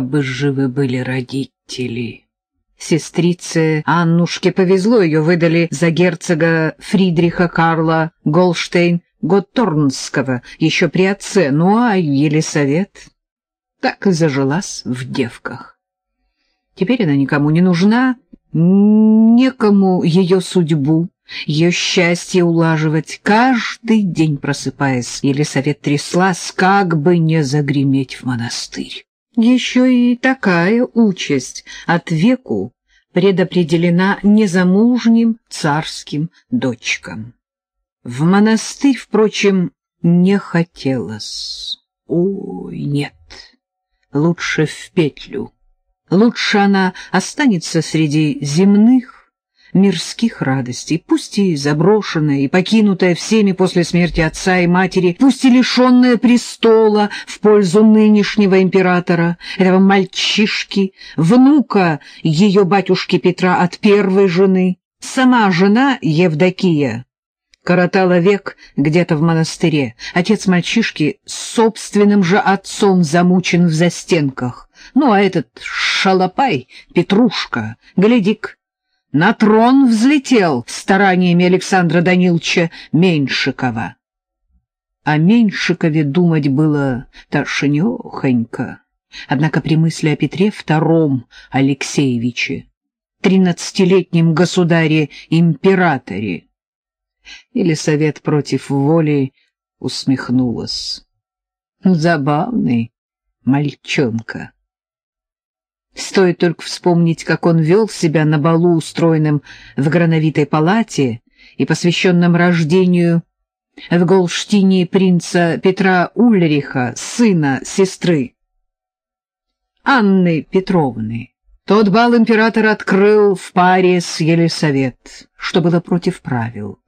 бы живы были родители. Сестрице Аннушке повезло, ее выдали за герцога Фридриха Карла Голштейн-Готторнского еще при отце, ну а Елисавет так и зажилась в девках. Теперь она никому не нужна, некому ее судьбу, ее счастье улаживать. Каждый день просыпаясь, Елисавет тряслась, как бы не загреметь в монастырь. Еще и такая участь от веку предопределена незамужним царским дочкам. В монастырь, впрочем, не хотелось. Ой, нет, лучше в петлю. Лучше она останется среди земных, мирских радостей, пусть и заброшенная и покинутая всеми после смерти отца и матери, пусть и лишенная престола в пользу нынешнего императора, этого мальчишки, внука ее батюшки Петра от первой жены, сама жена Евдокия. Коротала век где-то в монастыре. Отец мальчишки с собственным же отцом замучен в застенках. Ну, а этот шалопай, Петрушка, гляди-ка, на трон взлетел стараниями Александра Даниловича Меньшикова. О Меньшикове думать было тошнёхонько. Однако при мысли о Петре II Алексеевиче, тринадцатилетнем государе-императоре, Елисавет против воли усмехнулась. Забавный мальчонка. Стоит только вспомнить, как он вел себя на балу, устроенном в грановитой палате и посвященном рождению в Голштине принца Петра Ульриха, сына сестры Анны Петровны. Тот бал император открыл в паре с Елисавет, что было против правил.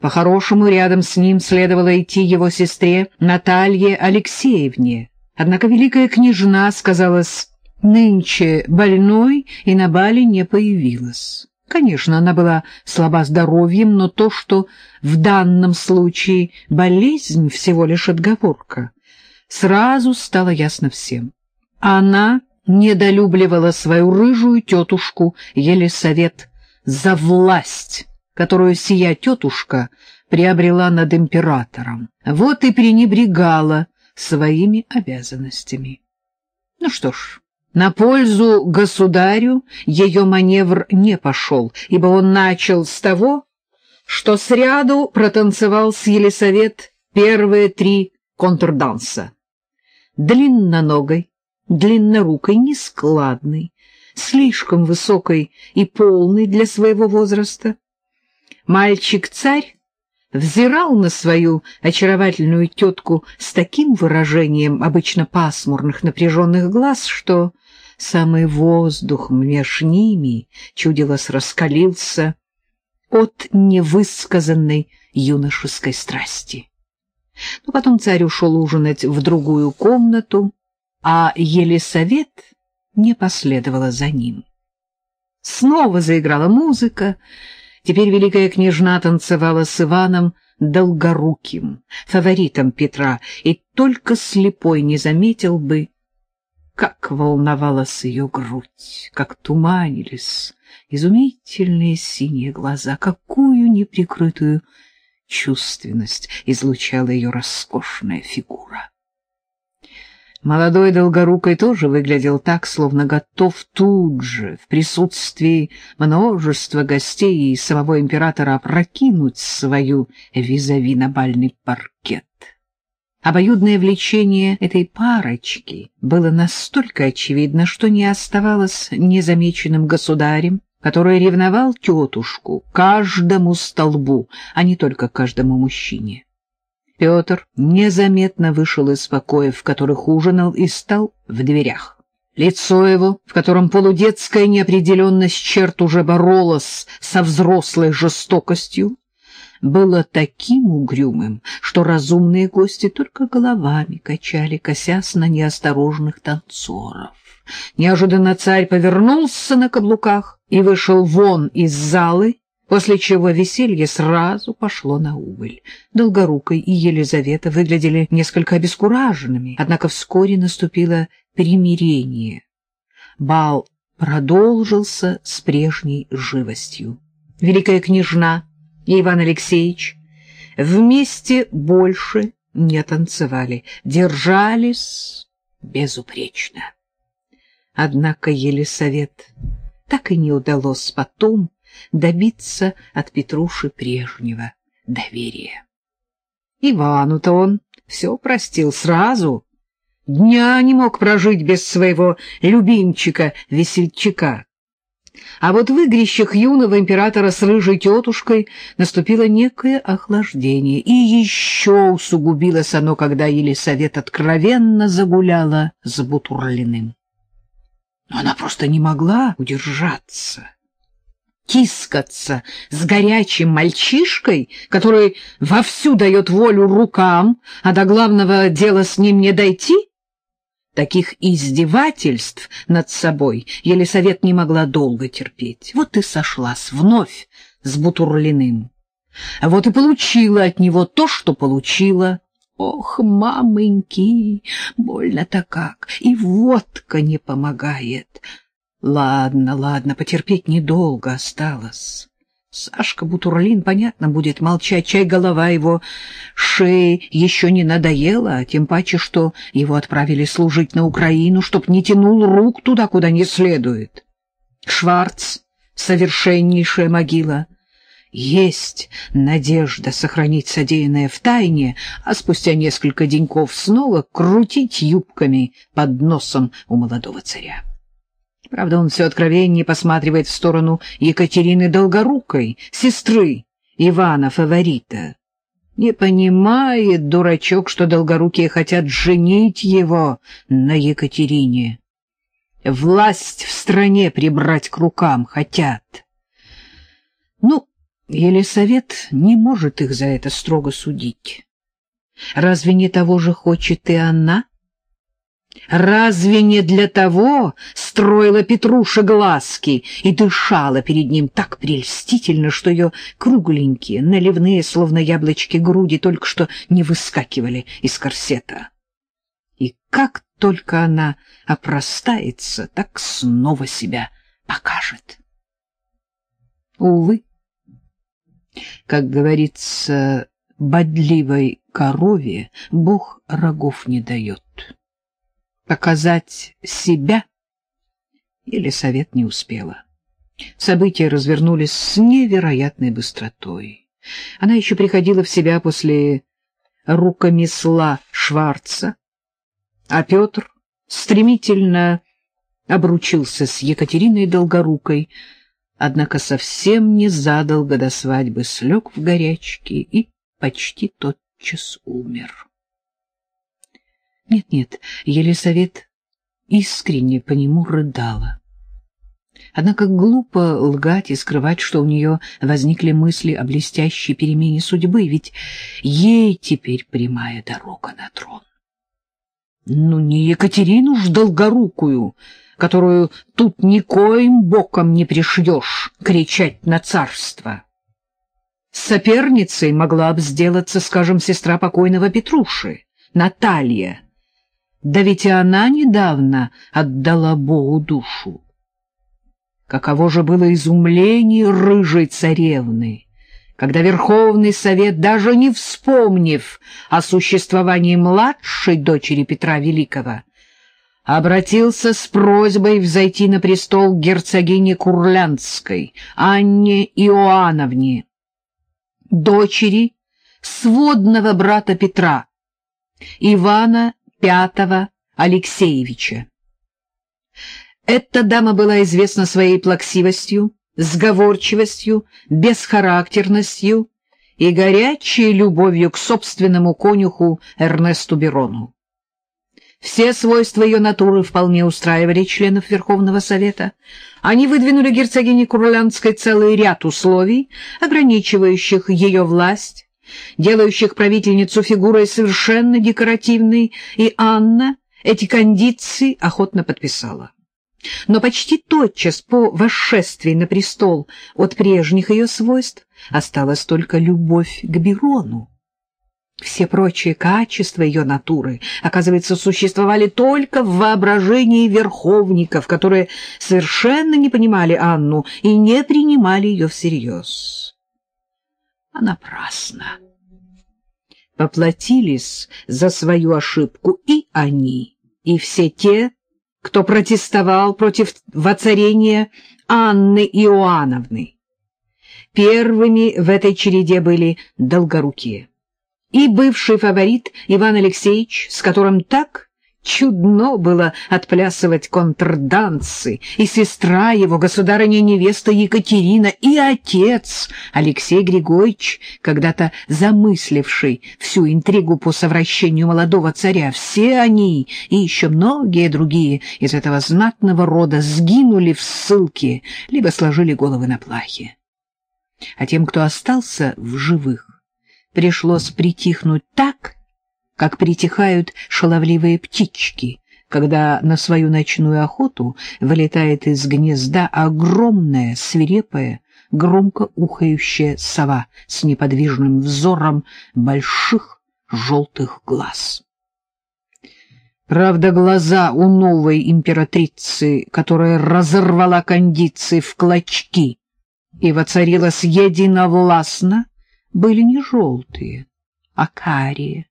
По-хорошему, рядом с ним следовало идти его сестре Наталье Алексеевне. Однако великая княжна сказалась нынче больной и на бале не появилась. Конечно, она была слаба здоровьем, но то, что в данном случае болезнь всего лишь отговорка, сразу стало ясно всем. Она недолюбливала свою рыжую тетушку Елисавет за власть, которую сия тетушка приобрела над императором. Вот и пренебрегала своими обязанностями. Ну что ж, на пользу государю ее маневр не пошел, ибо он начал с того, что сряду протанцевал с Елисавет первые три контрданса. Длинноногой, длиннорукой, нескладной, слишком высокой и полной для своего возраста. Мальчик-царь взирал на свою очаровательную тетку с таким выражением обычно пасмурных напряженных глаз, что самый воздух меж ними, чудилось, раскалился от невысказанной юношеской страсти. Но потом царь ушел ужинать в другую комнату, а Елисавет не последовала за ним. Снова заиграла музыка, Теперь великая княжна танцевала с Иваном Долгоруким, фаворитом Петра, и только слепой не заметил бы, как волновалась ее грудь, как туманились изумительные синие глаза, какую неприкрытую чувственность излучала ее роскошная фигура. Молодой Долгорукой тоже выглядел так, словно готов тут же, в присутствии множества гостей и самого императора, опрокинуть свою визави на бальный паркет. Обоюдное влечение этой парочки было настолько очевидно, что не оставалось незамеченным государем, который ревновал тетушку каждому столбу, а не только каждому мужчине. Петр незаметно вышел из покоя, в которых ужинал, и стал в дверях. Лицо его, в котором полудетская неопределенность черт уже боролась со взрослой жестокостью, было таким угрюмым, что разумные гости только головами качали, косясь на неосторожных танцоров. Неожиданно царь повернулся на каблуках и вышел вон из залы, после чего веселье сразу пошло на убыль. Долгорукой и Елизавета выглядели несколько обескураженными, однако вскоре наступила примирение. Бал продолжился с прежней живостью. Великая княжна и Иван Алексеевич вместе больше не танцевали, держались безупречно. Однако Елисавет так и не удалось потом добиться от Петруши прежнего доверия. Ивану-то он все простил сразу, дня не мог прожить без своего любимчика-весельчака. А вот в игрищах юного императора с рыжей тетушкой наступило некое охлаждение, и еще усугубилось оно, когда Елисавет откровенно загуляла с Бутурлиным. Но она просто не могла удержаться. Тискаться с горячим мальчишкой, который вовсю дает волю рукам, а до главного дела с ним не дойти? Таких издевательств над собой Елисавет не могла долго терпеть. Вот и сошлась вновь с Бутурлиным. Вот и получила от него то, что получила. Ох, мамоньки, больно-то как, и водка не помогает. Ладно, ладно, потерпеть недолго осталось. Сашка Бутурлин, понятно, будет молчать, чай голова его шеи еще не надоела, тем паче, что его отправили служить на Украину, чтоб не тянул рук туда, куда не следует. Шварц — совершеннейшая могила. Есть надежда сохранить содеянное в тайне, а спустя несколько деньков снова крутить юбками под носом у молодого царя. Правда, он все откровеннее посматривает в сторону Екатерины Долгорукой, сестры Ивана Фаворита. Не понимает дурачок, что Долгорукие хотят женить его на Екатерине. Власть в стране прибрать к рукам хотят. Ну, Елисавет не может их за это строго судить. Разве не того же хочет и она? Разве не для того строила Петруша глазки и дышала перед ним так прельстительно, что ее кругленькие, наливные, словно яблочки груди, только что не выскакивали из корсета? И как только она опростается, так снова себя покажет. Увы, как говорится, бодливой корове Бог рогов не дает показать себя Елисавет не успела. События развернулись с невероятной быстротой. Она еще приходила в себя после рукомесла Шварца, а Петр стремительно обручился с Екатериной Долгорукой, однако совсем не задолго до свадьбы слег в горячке и почти тотчас умер. Нет-нет, Елисавет искренне по нему рыдала. Однако глупо лгать и скрывать, что у нее возникли мысли о блестящей перемене судьбы, ведь ей теперь прямая дорога на трон. Ну, не Екатерину ж долгорукую, которую тут никоим боком не пришьешь кричать на царство. Соперницей могла бы сделаться, скажем, сестра покойного Петруши, Наталья, да ведь и она недавно отдала Богу душу. Каково же было изумление рыжей царевны, когда Верховный Совет, даже не вспомнив о существовании младшей дочери Петра Великого, обратился с просьбой взойти на престол герцогине Курлянской, Анне Иоанновне, дочери сводного брата Петра, Ивана Пятого Алексеевича. Эта дама была известна своей плаксивостью, сговорчивостью, бесхарактерностью и горячей любовью к собственному конюху Эрнесту Берону. Все свойства ее натуры вполне устраивали членов Верховного Совета. Они выдвинули герцогине Курлянской целый ряд условий, ограничивающих ее власть, делающих правительницу фигурой совершенно декоративной, и Анна эти кондиции охотно подписала. Но почти тотчас по восшествии на престол от прежних ее свойств осталась только любовь к Берону. Все прочие качества ее натуры, оказывается, существовали только в воображении верховников, которые совершенно не понимали Анну и не принимали ее всерьез. А напрасно. Поплатились за свою ошибку и они, и все те, кто протестовал против воцарения Анны Иоанновны. Первыми в этой череде были долгорукие и бывший фаворит Иван Алексеевич, с которым так чудно было отплясывать контрдансы, и сестра его, государыня-невеста Екатерина, и отец Алексей Григорьевич, когда-то замысливший всю интригу по совращению молодого царя, все они и еще многие другие из этого знатного рода сгинули в ссылке, либо сложили головы на плахе. А тем, кто остался в живых, пришлось притихнуть так, как притихают шаловливые птички, когда на свою ночную охоту вылетает из гнезда огромная, свирепая, громко ухающая сова с неподвижным взором больших желтых глаз. Правда, глаза у новой императрицы, которая разорвала кондиции в клочки и воцарилась единовластно, были не желтые, а карие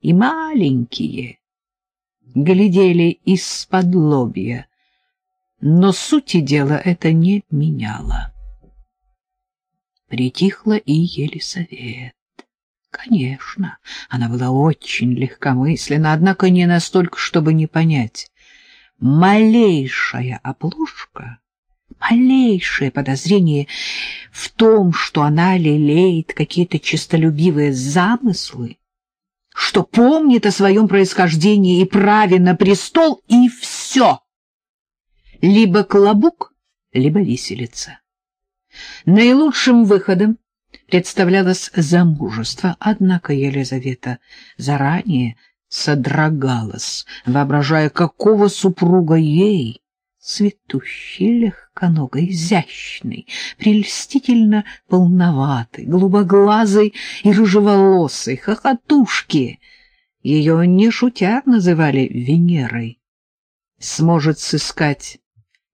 и маленькие, глядели из-под лобья, но сути дела это не меняло. Притихла и Елисавет. Конечно, она была очень легкомысленна, однако не настолько, чтобы не понять. Малейшая оплошка малейшее подозрение в том, что она лелеет какие-то честолюбивые замыслы, что помнит о своем происхождении и праве на престол, и все. Либо клобук, либо виселица. Наилучшим выходом представлялось замужество, однако Елизавета заранее содрогалась, воображая, какого супруга ей, цветущий, легконогой, изящный, прельстительно полноватый, голубоглазый и рыжеволосый, хохотушки. Ее, не шутя, называли Венерой. Сможет сыскать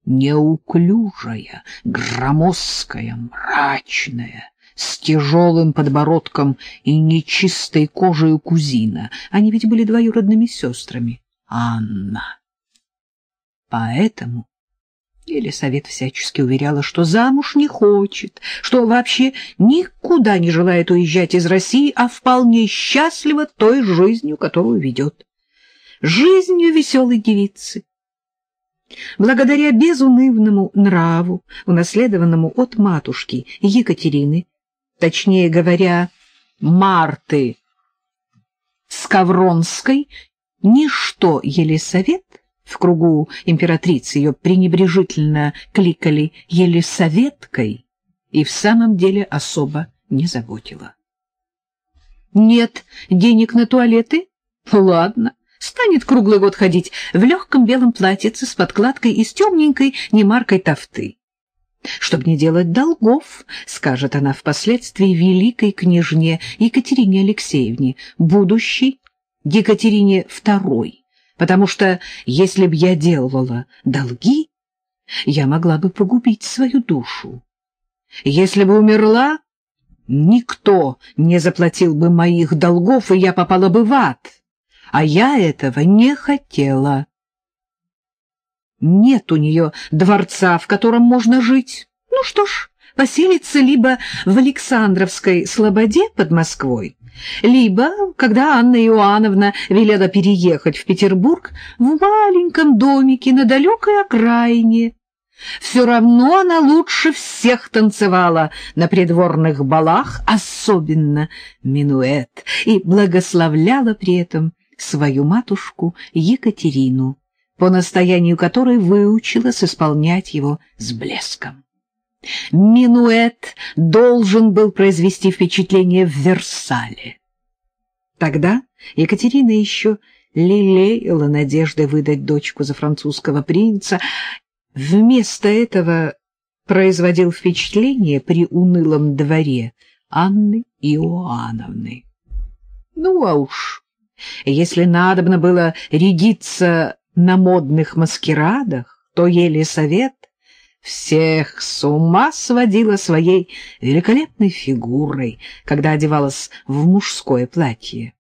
неуклюжая, громоздкая, мрачная, с тяжелым подбородком и нечистой кожей кузина. Они ведь были двоюродными сестрами. Анна. Поэтому Елисавета всячески уверяла, что замуж не хочет, что вообще никуда не желает уезжать из России, а вполне счастлива той жизнью, которую ведет. Жизнью веселой девицы. Благодаря безунывному нраву, унаследованному от матушки Екатерины, точнее говоря, Марты Скавронской, ничто Елисавет в кругу императрицы ее пренебрежительно кликали Елисаветкой и в самом деле особо не заботила. Нет денег на туалеты? Ладно, станет круглый год ходить в легком белом платьице с подкладкой из темненькой немаркой тофты. Чтоб не делать долгов, скажет она впоследствии великой княжне Екатерине Алексеевне, будущей Екатерине II потому что если б я делала долги, я могла бы погубить свою душу. Если бы умерла, никто не заплатил бы моих долгов, и я попала бы в ад, а я этого не хотела. Нет у нее дворца, в котором можно жить. Ну что ж, поселиться либо в Александровской слободе под Москвой, либо, когда Анна Иоанновна велела переехать в Петербург, в маленьком домике на далекой окраине. Все равно она лучше всех танцевала на придворных балах, особенно минуэт, и благословляла при этом свою матушку Екатерину, по настоянию которой выучилась исполнять его с блеском. Минуэт должен был произвести впечатление в Версале. Тогда Екатерина еще лелеяла надежды выдать дочку за французского принца. Вместо этого производил впечатление при унылом дворе Анны Иоанновны. Ну, а уж если надобно было рядиться на модных маскирадах, то Елисавет всех с ума сводила своей великолепной фигурой, когда одевалась в мужское платье.